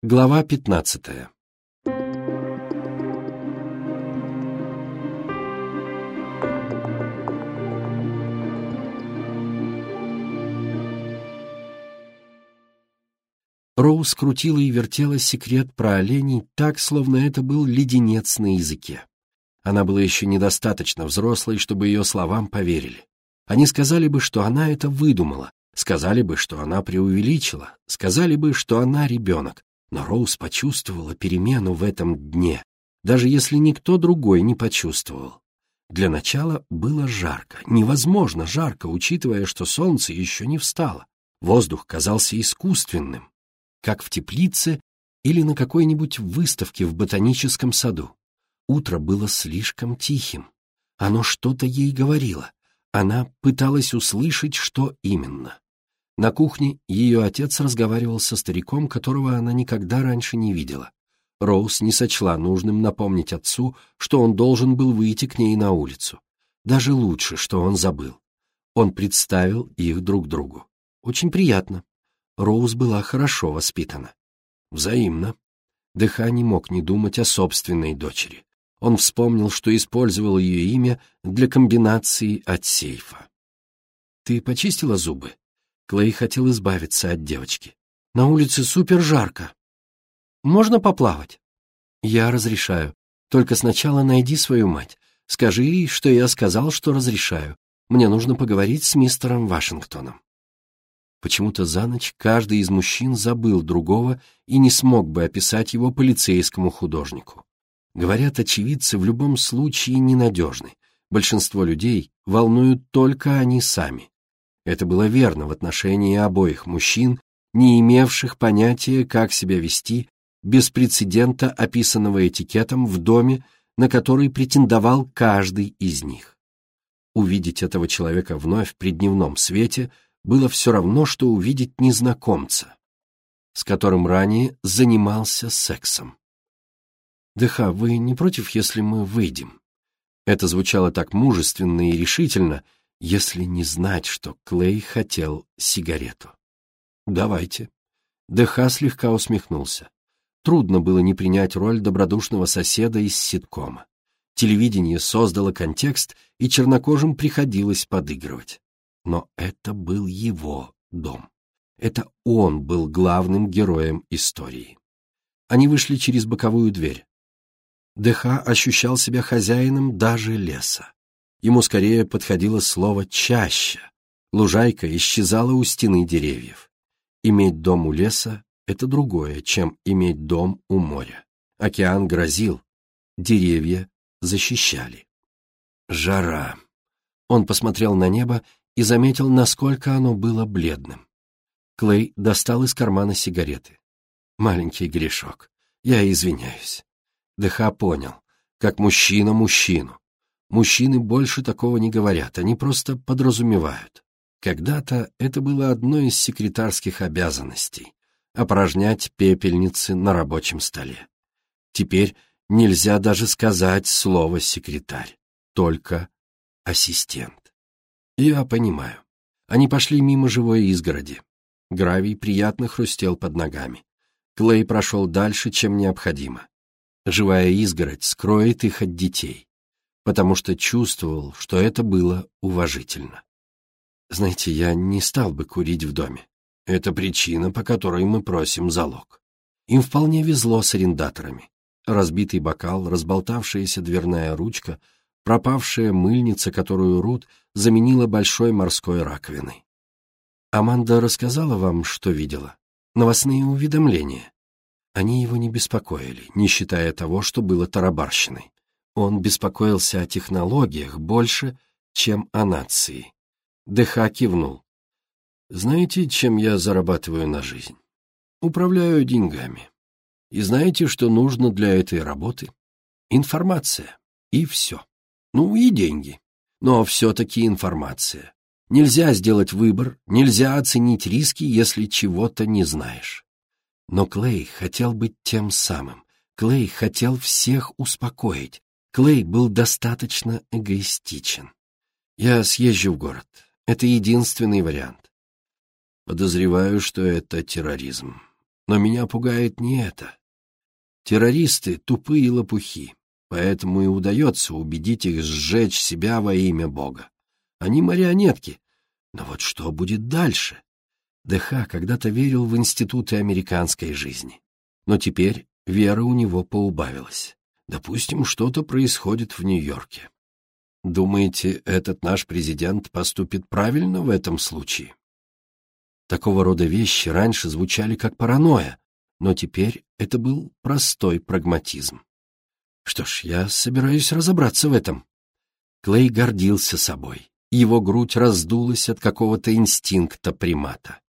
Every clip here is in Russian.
Глава пятнадцатая Роуз крутила и вертела секрет про оленей так, словно это был леденец на языке. Она была еще недостаточно взрослой, чтобы ее словам поверили. Они сказали бы, что она это выдумала, сказали бы, что она преувеличила, сказали бы, что она ребенок, но Роуз почувствовала перемену в этом дне, даже если никто другой не почувствовал. Для начала было жарко, невозможно жарко, учитывая, что солнце еще не встало. Воздух казался искусственным, как в теплице или на какой-нибудь выставке в ботаническом саду. Утро было слишком тихим. Оно что-то ей говорило. Она пыталась услышать, что именно. На кухне ее отец разговаривал со стариком, которого она никогда раньше не видела. Роуз не сочла нужным напомнить отцу, что он должен был выйти к ней на улицу. Даже лучше, что он забыл. Он представил их друг другу. Очень приятно. Роуз была хорошо воспитана. Взаимно. Дыха не мог не думать о собственной дочери. Он вспомнил, что использовал ее имя для комбинации от сейфа. «Ты почистила зубы?» Клей хотел избавиться от девочки. «На улице супер жарко. Можно поплавать?» «Я разрешаю. Только сначала найди свою мать. Скажи ей, что я сказал, что разрешаю. Мне нужно поговорить с мистером Вашингтоном». Почему-то за ночь каждый из мужчин забыл другого и не смог бы описать его полицейскому художнику. Говорят, очевидцы в любом случае ненадежны. Большинство людей волнуют только они сами. Это было верно в отношении обоих мужчин, не имевших понятия, как себя вести, без прецедента, описанного этикетом в доме, на который претендовал каждый из них. Увидеть этого человека вновь при дневном свете было все равно, что увидеть незнакомца, с которым ранее занимался сексом. «Дыха, вы не против, если мы выйдем?» Это звучало так мужественно и решительно, если не знать, что Клей хотел сигарету. «Давайте». ДХ слегка усмехнулся. Трудно было не принять роль добродушного соседа из ситкома. Телевидение создало контекст, и чернокожим приходилось подыгрывать. Но это был его дом. Это он был главным героем истории. Они вышли через боковую дверь. ДХ ощущал себя хозяином даже леса. Ему скорее подходило слово «чаще». Лужайка исчезала у стены деревьев. Иметь дом у леса — это другое, чем иметь дом у моря. Океан грозил, деревья защищали. Жара. Он посмотрел на небо и заметил, насколько оно было бледным. Клей достал из кармана сигареты. Маленький грешок. Я извиняюсь. ДХ понял, как мужчина мужчину. Мужчины больше такого не говорят, они просто подразумевают. Когда-то это было одной из секретарских обязанностей — опорожнять пепельницы на рабочем столе. Теперь нельзя даже сказать слово «секретарь», только «ассистент». Я понимаю. Они пошли мимо живой изгороди. Гравий приятно хрустел под ногами. Клей прошел дальше, чем необходимо. Живая изгородь скроет их от детей потому что чувствовал, что это было уважительно. Знаете, я не стал бы курить в доме. Это причина, по которой мы просим залог. Им вполне везло с арендаторами. Разбитый бокал, разболтавшаяся дверная ручка, пропавшая мыльница, которую Рут заменила большой морской раковиной. Аманда рассказала вам, что видела? Новостные уведомления. Они его не беспокоили, не считая того, что было тарабарщиной. Он беспокоился о технологиях больше, чем о нации. ДХ кивнул. «Знаете, чем я зарабатываю на жизнь? Управляю деньгами. И знаете, что нужно для этой работы? Информация. И все. Ну и деньги. Но все-таки информация. Нельзя сделать выбор, нельзя оценить риски, если чего-то не знаешь. Но Клей хотел быть тем самым. Клей хотел всех успокоить, Клей был достаточно эгоистичен. Я съезжу в город. Это единственный вариант. Подозреваю, что это терроризм. Но меня пугает не это. Террористы — тупые лопухи, поэтому и удается убедить их сжечь себя во имя Бога. Они марионетки. Но вот что будет дальше? ДХ когда-то верил в институты американской жизни. Но теперь вера у него поубавилась. Допустим, что-то происходит в Нью-Йорке. Думаете, этот наш президент поступит правильно в этом случае? Такого рода вещи раньше звучали как паранойя, но теперь это был простой прагматизм. Что ж, я собираюсь разобраться в этом. Клей гордился собой. Его грудь раздулась от какого-то инстинкта примата.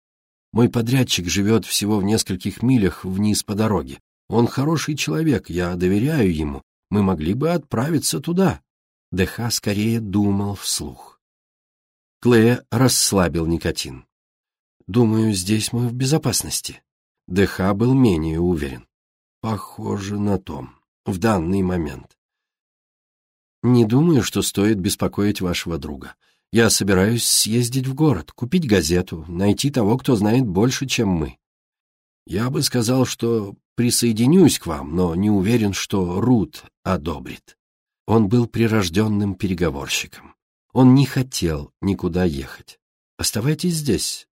Мой подрядчик живет всего в нескольких милях вниз по дороге. Он хороший человек, я доверяю ему. Мы могли бы отправиться туда. ДХ скорее думал вслух. Клея расслабил никотин. Думаю, здесь мы в безопасности. ДХ был менее уверен. Похоже на том. В данный момент. Не думаю, что стоит беспокоить вашего друга. Я собираюсь съездить в город, купить газету, найти того, кто знает больше, чем мы. Я бы сказал, что присоединюсь к вам, но не уверен, что Рут одобрит. Он был прирожденным переговорщиком. Он не хотел никуда ехать. Оставайтесь здесь,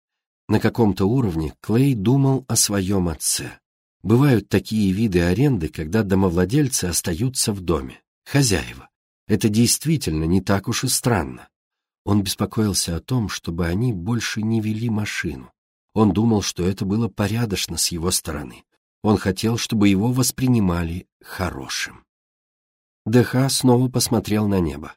на каком-то уровне Клей думал о своем отце. Бывают такие виды аренды, когда домовладельцы остаются в доме, хозяева. Это действительно не так уж и странно. Он беспокоился о том, чтобы они больше не вели машину. Он думал, что это было порядочно с его стороны. Он хотел, чтобы его воспринимали хорошим. ДХ снова посмотрел на небо.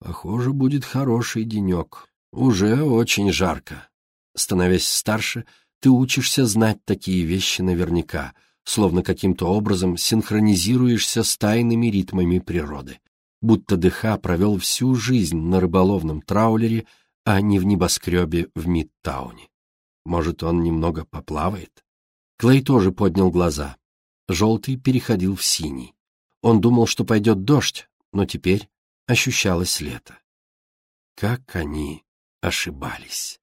«Похоже, будет хороший денек. Уже очень жарко. Становясь старше, ты учишься знать такие вещи наверняка, словно каким-то образом синхронизируешься с тайными ритмами природы. Будто ДХ провел всю жизнь на рыболовном траулере, а не в небоскребе в Мидтауне. Может, он немного поплавает? Клей тоже поднял глаза. Желтый переходил в синий. Он думал, что пойдет дождь, но теперь ощущалось лето. Как они ошибались.